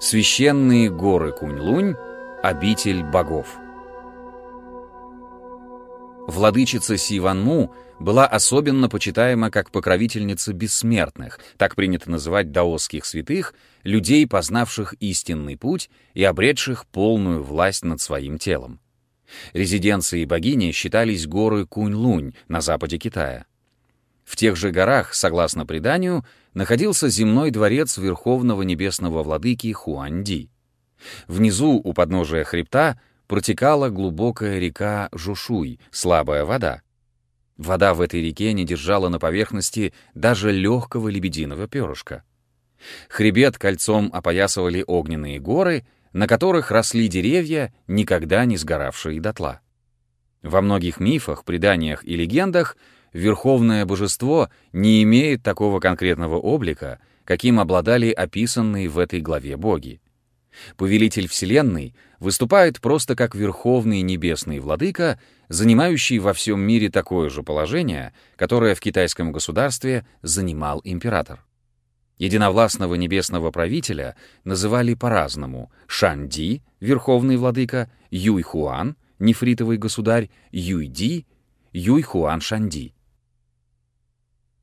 Священные горы Кунь-Лунь — обитель богов. Владычица Сиванму была особенно почитаема как покровительница бессмертных, так принято называть даосских святых, людей, познавших истинный путь и обретших полную власть над своим телом. Резиденцией богини считались горы Кунь-Лунь на западе Китая. В тех же горах, согласно преданию, находился земной дворец Верховного Небесного Владыки Хуанди. Внизу, у подножия хребта, протекала глубокая река Жушуй, слабая вода. Вода в этой реке не держала на поверхности даже легкого лебединого перышка. Хребет кольцом опоясывали огненные горы, на которых росли деревья, никогда не сгоравшие дотла. Во многих мифах, преданиях и легендах верховное божество не имеет такого конкретного облика, каким обладали описанные в этой главе боги. Повелитель Вселенной выступает просто как верховный небесный владыка, занимающий во всем мире такое же положение, которое в китайском государстве занимал император. Единовластного небесного правителя называли по-разному Шанди, верховный владыка, Юйхуан, нефритовый государь, Юйди, Юйхуан Шанди.